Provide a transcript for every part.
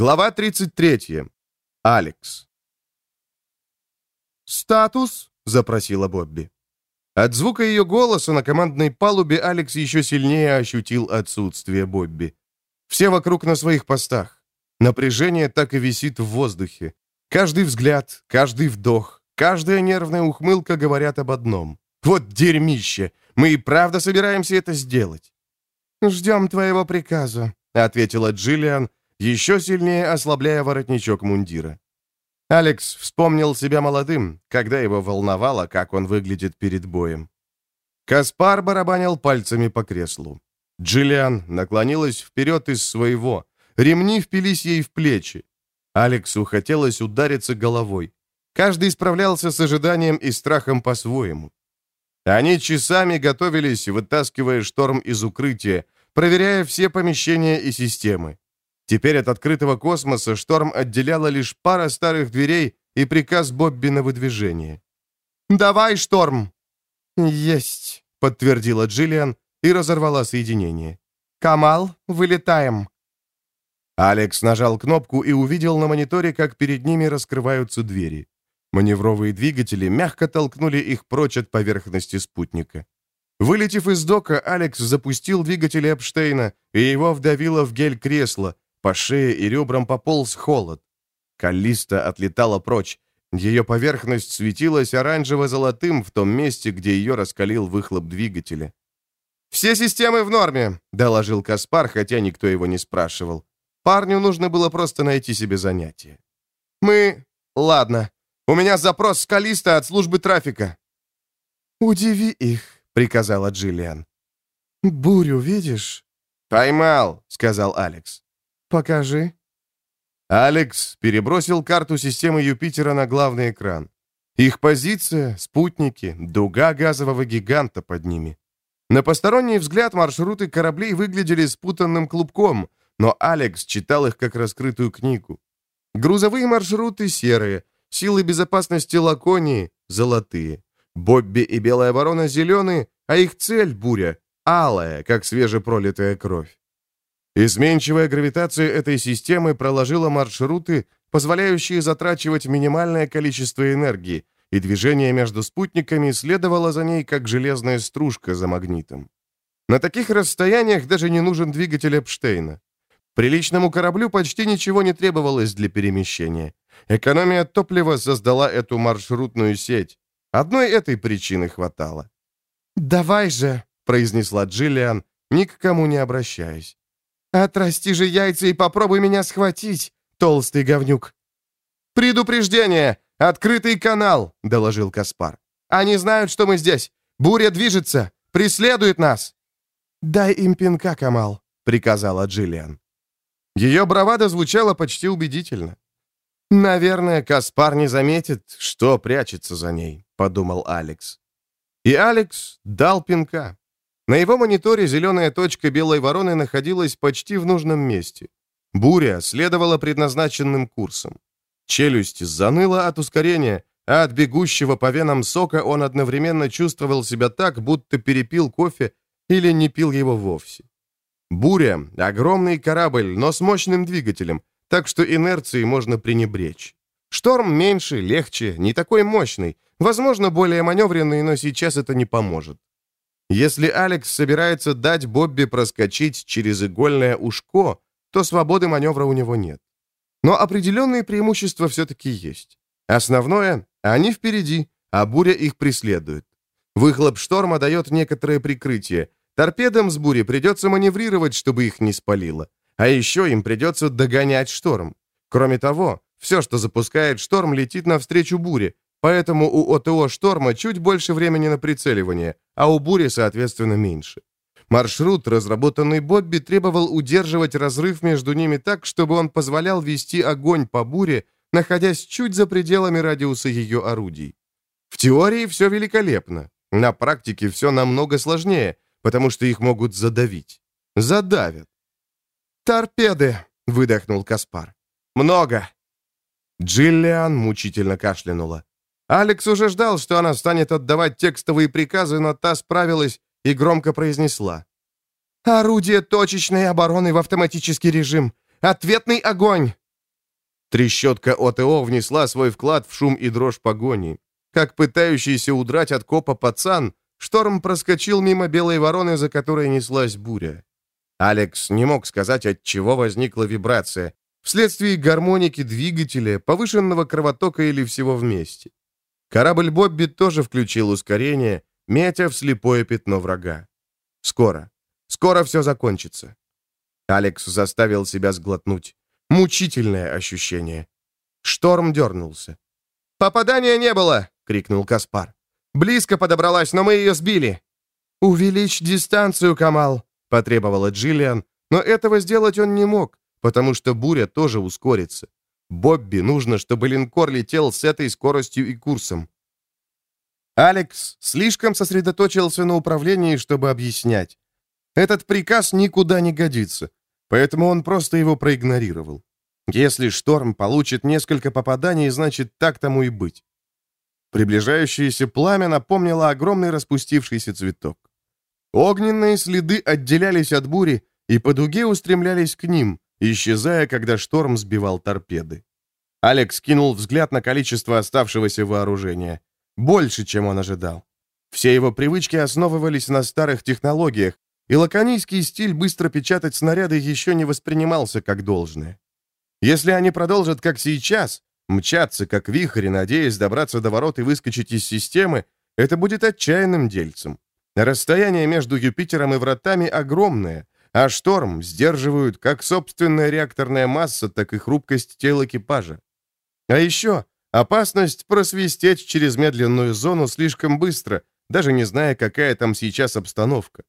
Глава 33. Алекс. «Статус?» — запросила Бобби. От звука ее голоса на командной палубе Алекс еще сильнее ощутил отсутствие Бобби. Все вокруг на своих постах. Напряжение так и висит в воздухе. Каждый взгляд, каждый вдох, каждая нервная ухмылка говорят об одном. «Вот дерьмище! Мы и правда собираемся это сделать!» «Ждем твоего приказа», — ответила Джиллиан, еще сильнее ослабляя воротничок мундира. Алекс вспомнил себя молодым, когда его волновало, как он выглядит перед боем. Каспар барабанил пальцами по креслу. Джиллиан наклонилась вперед из своего. Ремни впились ей в плечи. Алексу хотелось удариться головой. Каждый справлялся с ожиданием и страхом по-своему. Они часами готовились, вытаскивая шторм из укрытия, проверяя все помещения и системы. Теперь от открытого космоса шторм отделяла лишь пара старых дверей и приказ Бобби на выдвижение. «Давай, шторм!» «Есть», — подтвердила Джиллиан и разорвала соединение. «Камал, вылетаем!» Алекс нажал кнопку и увидел на мониторе, как перед ними раскрываются двери. Маневровые двигатели мягко толкнули их прочь от поверхности спутника. Вылетев из дока, Алекс запустил двигатели Эпштейна, и его вдавило в гель кресла, по шее и ребрам пополз холод. Каллиста отлетала прочь. Ее поверхность светилась оранжево-золотым в том месте, где ее раскалил выхлоп двигателя. «Все системы в норме», — доложил Каспар, хотя никто его не спрашивал. Парню нужно было просто найти себе занятие. «Мы... Ладно. У меня запрос с Калиста от службы трафика». «Удиви их», — приказала Джиллиан. «Бурю видишь?» «Поймал», — сказал Алекс. «Покажи». Алекс перебросил карту системы Юпитера на главный экран. Их позиция, спутники, дуга газового гиганта под ними. На посторонний взгляд маршруты кораблей выглядели спутанным клубком, но Алекс читал их как раскрытую книгу. Грузовые маршруты серые, силы безопасности Лаконии золотые, Бобби и Белая Ворона зеленые, а их цель, буря, алая, как свежепролитая кровь. Изменчивая гравитация этой системы проложила маршруты, позволяющие затрачивать минимальное количество энергии, и движение между спутниками следовало за ней, как железная стружка за магнитом. На таких расстояниях даже не нужен двигатель Эпштейна. Приличному кораблю почти ничего не требовалось для перемещения. Экономия топлива создала эту маршрутную сеть. Одной этой причины хватало. «Давай же», — произнесла Джиллиан, ни к кому не обращаясь. «Отрасти же яйца и попробуй меня схватить, толстый говнюк!» «Предупреждение! Открытый канал!» — доложил Каспар. «Они знают, что мы здесь. Буря движется, преследует нас!» «Дай им пинка, Камал», — приказала Джиллиан. Ее бравада звучала почти убедительно. «Наверное, Каспар не заметит, что прячется за ней», — подумал Алекс. И Алекс дал пинка. На его мониторе зеленая точка белой вороны находилась почти в нужном месте. Буря следовала предназначенным курсом. Челюсть заныла от ускорения, а от бегущего по венам сока он одновременно чувствовал себя так, будто перепил кофе или не пил его вовсе. Буря — огромный корабль, но с мощным двигателем, так что инерции можно пренебречь. Шторм меньше, легче, не такой мощный, возможно, более маневренный, но сейчас это не поможет. Если Алекс собирается дать Бобби проскочить через игольное ушко, то свободы маневра у него нет. Но определенные преимущества все-таки есть. Основное — они впереди, а буря их преследует. Выхлоп шторма дает некоторое прикрытие. Торпедам с бури придется маневрировать, чтобы их не спалило. А еще им придется догонять шторм. Кроме того, все, что запускает шторм, летит навстречу буре, Поэтому у ОТО «Шторма» чуть больше времени на прицеливание, а у «Бури», соответственно, меньше. Маршрут, разработанный Бобби, требовал удерживать разрыв между ними так, чтобы он позволял вести огонь по «Буре», находясь чуть за пределами радиуса ее орудий. В теории все великолепно. На практике все намного сложнее, потому что их могут задавить. Задавят. «Торпеды!» — выдохнул Каспар. «Много!» Джиллиан мучительно кашлянула. Алекс уже ждал, что она станет отдавать текстовые приказы, но та справилась и громко произнесла. «Орудие точечной обороны в автоматический режим! Ответный огонь!» Трещотка ОТО внесла свой вклад в шум и дрожь погони. Как пытающийся удрать от копа пацан, шторм проскочил мимо белой вороны, за которой неслась буря. Алекс не мог сказать, от чего возникла вибрация. Вследствие гармоники двигателя, повышенного кровотока или всего вместе. Корабль Бобби тоже включил ускорение, метя в слепое пятно врага. Скоро. Скоро все закончится. Алекс заставил себя сглотнуть. Мучительное ощущение. Шторм дернулся. «Попадания не было!» — крикнул Каспар. «Близко подобралась, но мы ее сбили!» «Увеличь дистанцию, Камал!» — потребовала Джиллиан, но этого сделать он не мог, потому что буря тоже ускорится. Бобби нужно, чтобы линкор летел с этой скоростью и курсом. Алекс слишком сосредоточился на управлении, чтобы объяснять. Этот приказ никуда не годится, поэтому он просто его проигнорировал. Если шторм получит несколько попаданий, значит, так тому и быть. Приближающееся пламя напомнило огромный распустившийся цветок. Огненные следы отделялись от бури и по дуге устремлялись к ним, исчезая, когда шторм сбивал торпеды. Алекс кинул взгляд на количество оставшегося вооружения. Больше, чем он ожидал. Все его привычки основывались на старых технологиях, и лаконийский стиль быстро печатать снаряды еще не воспринимался как должное. Если они продолжат, как сейчас, мчаться, как вихрь, надеясь добраться до ворот и выскочить из системы, это будет отчаянным дельцем. Расстояние между Юпитером и вратами огромное, а шторм сдерживают как собственная реакторная масса, так и хрупкость тела экипажа. А еще опасность просвистеть через медленную зону слишком быстро, даже не зная, какая там сейчас обстановка.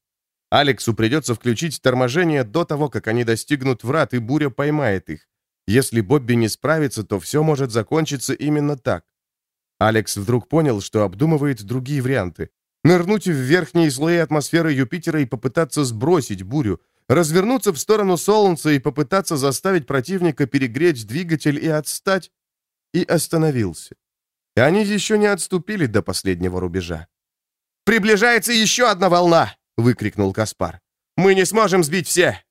Алексу придется включить торможение до того, как они достигнут врат, и буря поймает их. Если Бобби не справится, то все может закончиться именно так. Алекс вдруг понял, что обдумывает другие варианты. Нырнуть в верхние слои атмосферы Юпитера и попытаться сбросить бурю, развернуться в сторону Солнца и попытаться заставить противника перегреть двигатель и отстать, и остановился. И они еще не отступили до последнего рубежа. «Приближается еще одна волна!» — выкрикнул Каспар. «Мы не сможем сбить все!»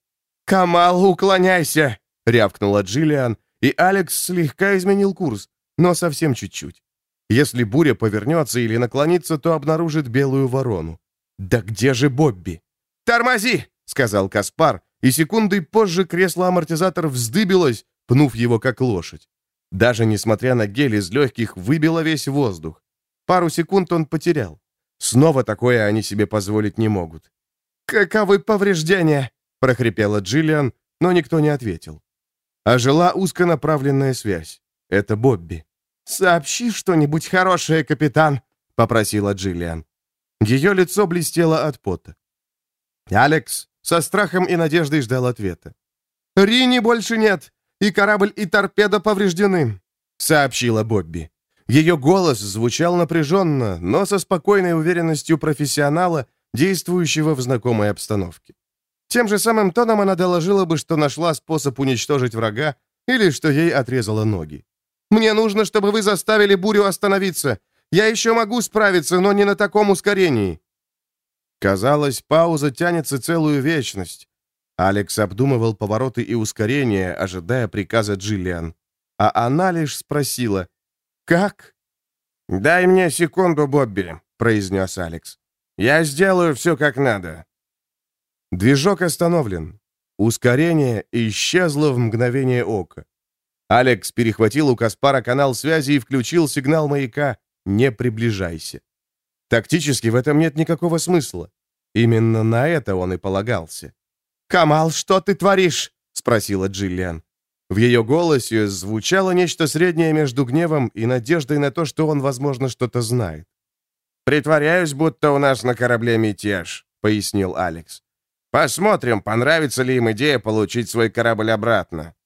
«Камал, уклоняйся!» — рявкнула Джиллиан, и Алекс слегка изменил курс, но совсем чуть-чуть. Если буря повернется или наклонится, то обнаружит белую ворону. «Да где же Бобби?» «Тормози!» сказал Каспар, и секундой позже кресло-амортизатор вздыбилось, пнув его как лошадь. Даже несмотря на гель из легких, выбило весь воздух. Пару секунд он потерял. Снова такое они себе позволить не могут. «Каковы повреждения?» — прохрипела Джиллиан, но никто не ответил. Ожила узконаправленная связь. Это Бобби. «Сообщи что-нибудь хорошее, капитан», — попросила Джиллиан. Ее лицо блестело от пота. Алекс со страхом и надеждой ждал ответа. «Рини больше нет, и корабль, и торпеда повреждены», — сообщила Бобби. Ее голос звучал напряженно, но со спокойной уверенностью профессионала, действующего в знакомой обстановке. Тем же самым тоном она доложила бы, что нашла способ уничтожить врага или что ей отрезала ноги. «Мне нужно, чтобы вы заставили бурю остановиться. Я еще могу справиться, но не на таком ускорении». Казалось, пауза тянется целую вечность. Алекс обдумывал повороты и ускорения, ожидая приказа Джиллиан. А она лишь спросила «Как?» «Дай мне секунду, Бобби», — произнес Алекс. «Я сделаю все как надо». Движок остановлен. Ускорение исчезло в мгновение ока. Алекс перехватил у Каспара канал связи и включил сигнал маяка «Не приближайся». Тактически в этом нет никакого смысла. Именно на это он и полагался. «Камал, что ты творишь?» — спросила Джиллиан. В ее голосе звучало нечто среднее между гневом и надеждой на то, что он, возможно, что-то знает. «Притворяюсь, будто у нас на корабле мятеж», — пояснил Алекс. «Посмотрим, понравится ли им идея получить свой корабль обратно».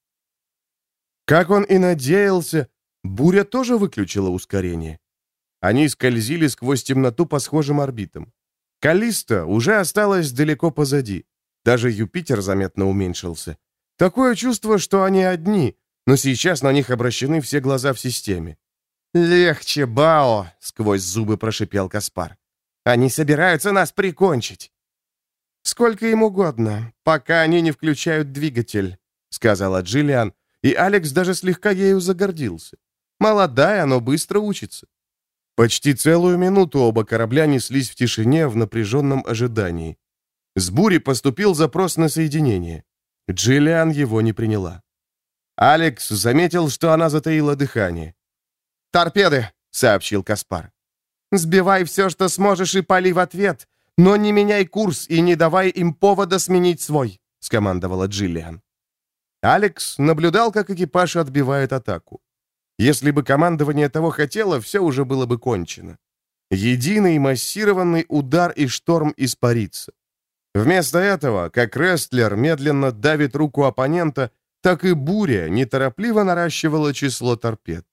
Как он и надеялся, буря тоже выключила ускорение. Они скользили сквозь темноту по схожим орбитам. Калиста уже осталась далеко позади. Даже Юпитер заметно уменьшился. Такое чувство, что они одни, но сейчас на них обращены все глаза в системе. «Легче, Бао!» — сквозь зубы прошипел Каспар. «Они собираются нас прикончить!» «Сколько им угодно, пока они не включают двигатель», — сказала Джиллиан, и Алекс даже слегка ею загордился. Молодая, но быстро учится. Почти целую минуту оба корабля неслись в тишине в напряженном ожидании. С бури поступил запрос на соединение. Джиллиан его не приняла. Алекс заметил, что она затаила дыхание. «Торпеды!» — сообщил Каспар. «Сбивай все, что сможешь, и пали в ответ, но не меняй курс и не давай им повода сменить свой», — скомандовала Джиллиан. Алекс наблюдал, как экипаж отбивает атаку. Если бы командование того хотело, все уже было бы кончено. Единый массированный удар и шторм испарится. Вместо этого, как рестлер медленно давит руку оппонента, так и буря неторопливо наращивала число торпед.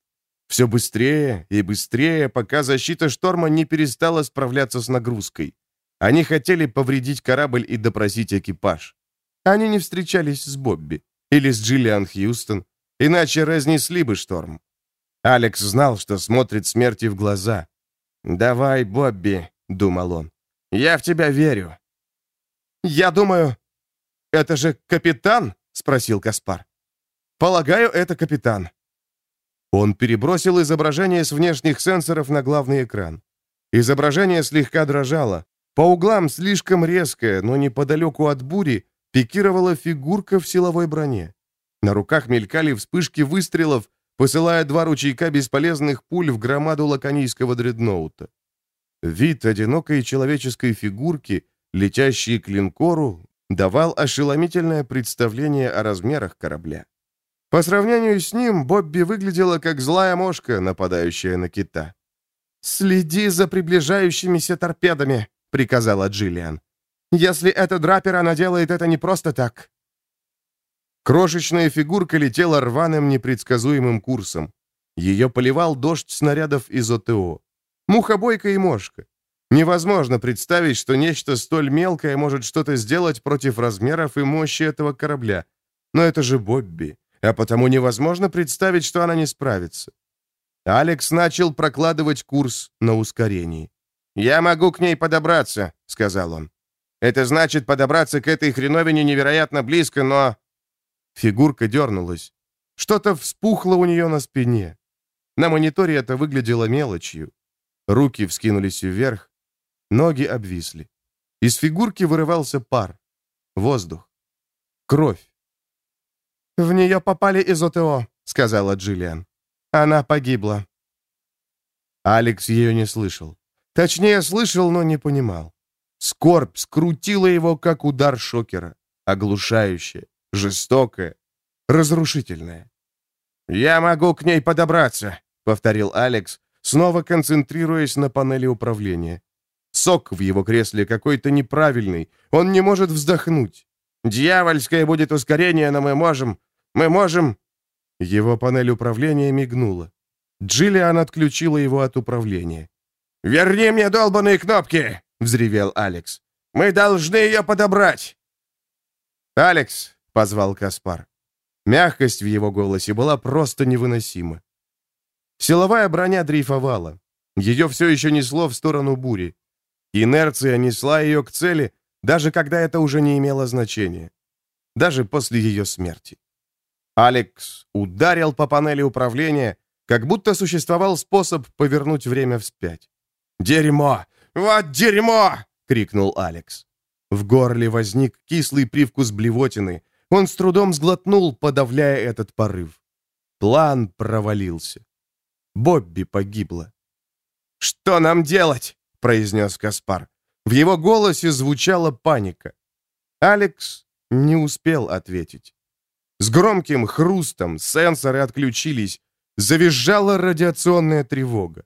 Все быстрее и быстрее, пока защита шторма не перестала справляться с нагрузкой. Они хотели повредить корабль и допросить экипаж. Они не встречались с Бобби или с Джиллиан Хьюстон, иначе разнесли бы шторм. Алекс знал, что смотрит смерти в глаза. «Давай, Бобби», — думал он, — «я в тебя верю». «Я думаю, это же капитан?» — спросил Каспар. «Полагаю, это капитан». Он перебросил изображение с внешних сенсоров на главный экран. Изображение слегка дрожало. По углам слишком резкое, но неподалеку от бури пикировала фигурка в силовой броне. На руках мелькали вспышки выстрелов, посылая два ручейка бесполезных пуль в громаду лаконийского дредноута. Вид одинокой человеческой фигурки летящий к линкору, давал ошеломительное представление о размерах корабля. По сравнению с ним, Бобби выглядела как злая мошка, нападающая на кита. «Следи за приближающимися торпедами», — приказала Джиллиан. «Если это драпер, она делает это не просто так». Крошечная фигурка летела рваным непредсказуемым курсом. Ее поливал дождь снарядов из ОТО. Мухобойка и мошка. Невозможно представить, что нечто столь мелкое может что-то сделать против размеров и мощи этого корабля. Но это же Бобби, а потому невозможно представить, что она не справится. Алекс начал прокладывать курс на ускорении. «Я могу к ней подобраться», — сказал он. «Это значит подобраться к этой хреновине невероятно близко, но...» Фигурка дернулась. Что-то вспухло у нее на спине. На мониторе это выглядело мелочью. Руки вскинулись вверх, Ноги обвисли. Из фигурки вырывался пар. Воздух. Кровь. «В нее попали из ОТО», — сказала Джиллиан. «Она погибла». Алекс ее не слышал. Точнее, слышал, но не понимал. Скорбь скрутила его, как удар шокера. Оглушающая, жестокая, разрушительная. «Я могу к ней подобраться», — повторил Алекс, снова концентрируясь на панели управления. Сок в его кресле какой-то неправильный. Он не может вздохнуть. «Дьявольское будет ускорение, но мы можем... Мы можем...» Его панель управления мигнула. Джиллиан отключила его от управления. «Верни мне долбаные кнопки!» — взревел Алекс. «Мы должны ее подобрать!» «Алекс!» — позвал Каспар. Мягкость в его голосе была просто невыносима. Силовая броня дрейфовала. Ее все еще несло в сторону бури. Инерция несла ее к цели, даже когда это уже не имело значения. Даже после ее смерти. Алекс ударил по панели управления, как будто существовал способ повернуть время вспять. «Дерьмо! Вот дерьмо!» — крикнул Алекс. В горле возник кислый привкус блевотины. Он с трудом сглотнул, подавляя этот порыв. План провалился. Бобби погибла. «Что нам делать?» произнес Каспар. В его голосе звучала паника. Алекс не успел ответить. С громким хрустом сенсоры отключились, завизжала радиационная тревога.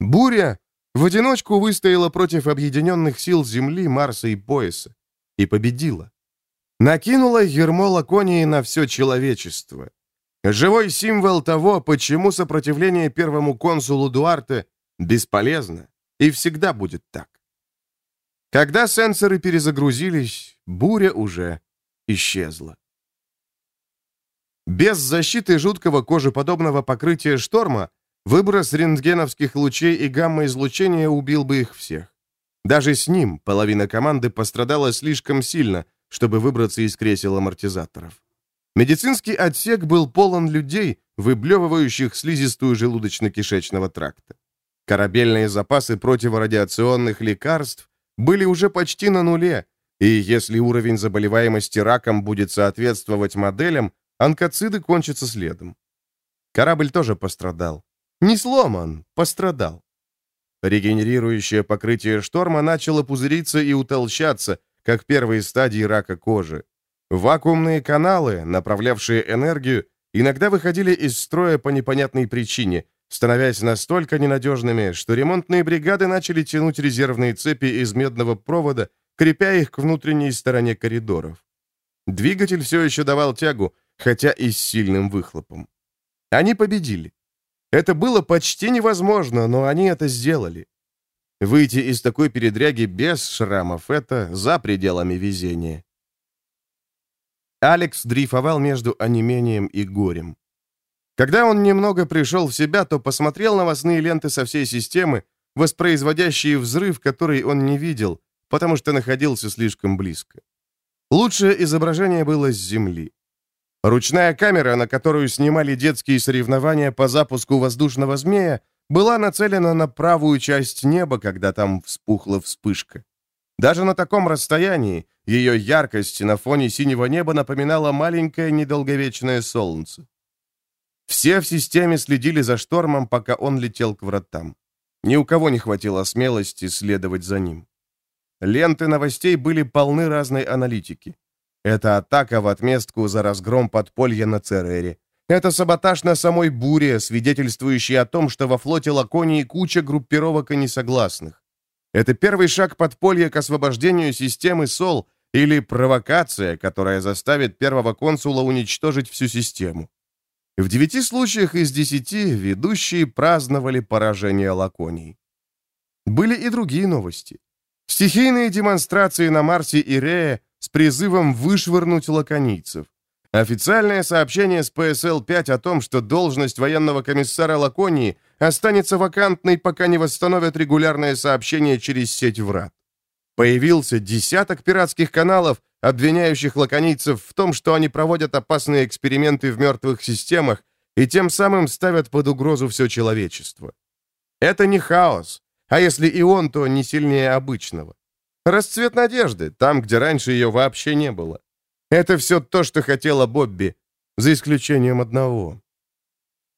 Буря в одиночку выстояла против объединенных сил Земли, Марса и Пояса и победила. Накинула ермо Лаконии на все человечество. Живой символ того, почему сопротивление первому консулу Дуарте бесполезно. И всегда будет так. Когда сенсоры перезагрузились, буря уже исчезла. Без защиты жуткого кожеподобного покрытия шторма выброс рентгеновских лучей и гамма-излучения убил бы их всех. Даже с ним половина команды пострадала слишком сильно, чтобы выбраться из кресел амортизаторов. Медицинский отсек был полон людей, выблевывающих слизистую желудочно-кишечного тракта. Корабельные запасы противорадиационных лекарств были уже почти на нуле, и если уровень заболеваемости раком будет соответствовать моделям, онкоциды кончатся следом. Корабль тоже пострадал. Не сломан, пострадал. Регенерирующее покрытие шторма начало пузыриться и утолщаться, как первые стадии рака кожи. Вакуумные каналы, направлявшие энергию, иногда выходили из строя по непонятной причине, становясь настолько ненадежными, что ремонтные бригады начали тянуть резервные цепи из медного провода, крепя их к внутренней стороне коридоров. Двигатель все еще давал тягу, хотя и с сильным выхлопом. Они победили. Это было почти невозможно, но они это сделали. Выйти из такой передряги без шрамов — это за пределами везения. Алекс дрейфовал между онемением и горем. Когда он немного пришел в себя, то посмотрел новостные ленты со всей системы, воспроизводящие взрыв, который он не видел, потому что находился слишком близко. Лучшее изображение было с Земли. Ручная камера, на которую снимали детские соревнования по запуску воздушного змея, была нацелена на правую часть неба, когда там вспухла вспышка. Даже на таком расстоянии ее яркость на фоне синего неба напоминала маленькое недолговечное солнце. Все в системе следили за штормом, пока он летел к вратам. Ни у кого не хватило смелости следовать за ним. Ленты новостей были полны разной аналитики. Это атака в отместку за разгром подполья на Церере. Это саботаж на самой буре, свидетельствующий о том, что во флоте Лаконии куча группировок и несогласных. Это первый шаг подполья к освобождению системы СОЛ или провокация, которая заставит первого консула уничтожить всю систему. В девяти случаях из десяти ведущие праздновали поражение Лаконии. Были и другие новости. Стихийные демонстрации на Марсе и Рея с призывом вышвырнуть лаконийцев. Официальное сообщение с ПСЛ-5 о том, что должность военного комиссара Лаконии останется вакантной, пока не восстановят регулярное сообщение через сеть врат. Появился десяток пиратских каналов, обвиняющих лаконийцев в том, что они проводят опасные эксперименты в мертвых системах и тем самым ставят под угрозу все человечество. Это не хаос, а если и он, то не сильнее обычного. Расцвет надежды, там, где раньше ее вообще не было. Это все то, что хотела Бобби, за исключением одного.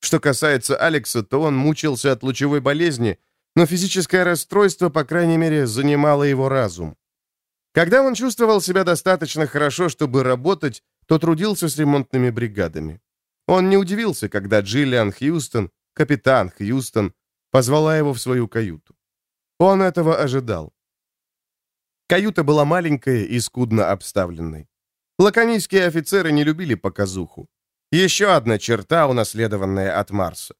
Что касается Алекса, то он мучился от лучевой болезни, но физическое расстройство, по крайней мере, занимало его разум. Когда он чувствовал себя достаточно хорошо, чтобы работать, то трудился с ремонтными бригадами. Он не удивился, когда Джиллиан Хьюстон, капитан Хьюстон, позвала его в свою каюту. Он этого ожидал. Каюта была маленькая и скудно обставленной. Лаконийские офицеры не любили показуху. Еще одна черта, унаследованная от Марса.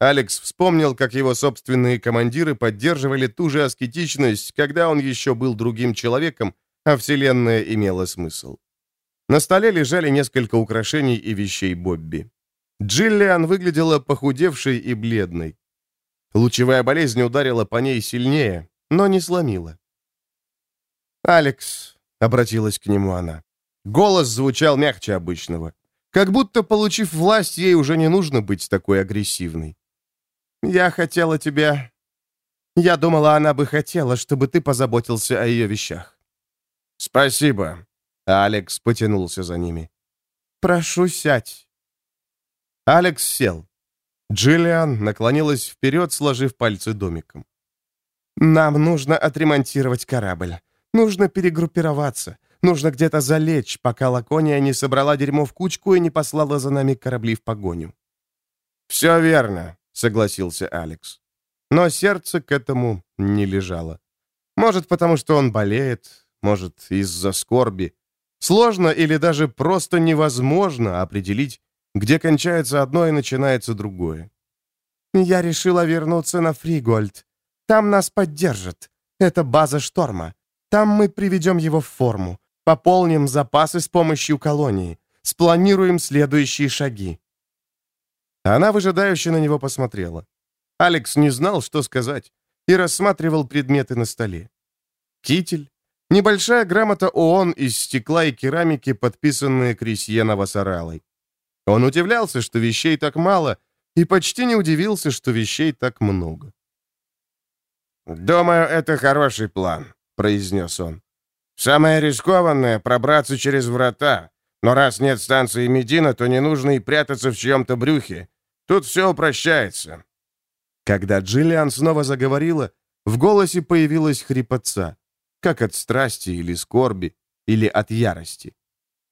Алекс вспомнил, как его собственные командиры поддерживали ту же аскетичность, когда он еще был другим человеком, а Вселенная имела смысл. На столе лежали несколько украшений и вещей Бобби. Джиллиан выглядела похудевшей и бледной. Лучевая болезнь ударила по ней сильнее, но не сломила. «Алекс», — обратилась к нему она. Голос звучал мягче обычного. Как будто, получив власть, ей уже не нужно быть такой агрессивной. «Я хотела тебя...» Я думала, она бы хотела, чтобы ты позаботился о ее вещах. «Спасибо», — Алекс потянулся за ними. «Прошу, сядь». Алекс сел. Джиллиан наклонилась вперед, сложив пальцы домиком. «Нам нужно отремонтировать корабль. Нужно перегруппироваться. Нужно где-то залечь, пока Лакония не собрала дерьмо в кучку и не послала за нами корабли в погоню». «Все верно», — согласился Алекс. Но сердце к этому не лежало. Может, потому что он болеет, может, из-за скорби. Сложно или даже просто невозможно определить, где кончается одно и начинается другое. «Я решила вернуться на Фригольд. Там нас поддержат. Это база шторма. Там мы приведем его в форму, пополним запасы с помощью колонии, спланируем следующие шаги». Она выжидающе на него посмотрела. Алекс не знал, что сказать, и рассматривал предметы на столе. Китель, Небольшая грамота ООН из стекла и керамики, подписанная Крисьена Вассаралой. Он удивлялся, что вещей так мало, и почти не удивился, что вещей так много. «Думаю, это хороший план», — произнес он. «Самое рискованное — пробраться через врата. Но раз нет станции Медина, то не нужно и прятаться в чьем-то брюхе. Тут все упрощается». Когда Джиллиан снова заговорила, в голосе появилась хрипотца, как от страсти или скорби, или от ярости.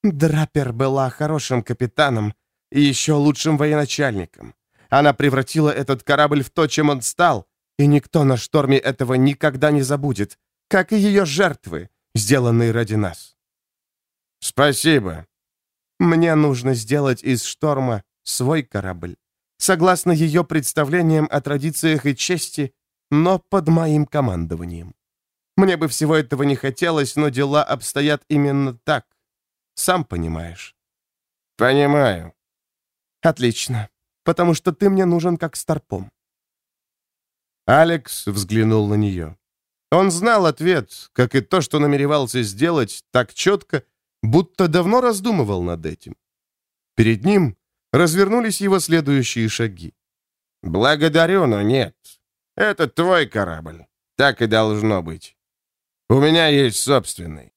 Драпер была хорошим капитаном и еще лучшим военачальником. Она превратила этот корабль в то, чем он стал, и никто на шторме этого никогда не забудет, как и ее жертвы, сделанные ради нас. Спасибо. Мне нужно сделать из шторма свой корабль, согласно ее представлениям о традициях и чести, но под моим командованием. Мне бы всего этого не хотелось, но дела обстоят именно так. Сам понимаешь. Понимаю. Отлично потому что ты мне нужен как старпом». Алекс взглянул на нее. Он знал ответ, как и то, что намеревался сделать, так четко, будто давно раздумывал над этим. Перед ним развернулись его следующие шаги. «Благодарю, но нет. Это твой корабль. Так и должно быть. У меня есть собственный.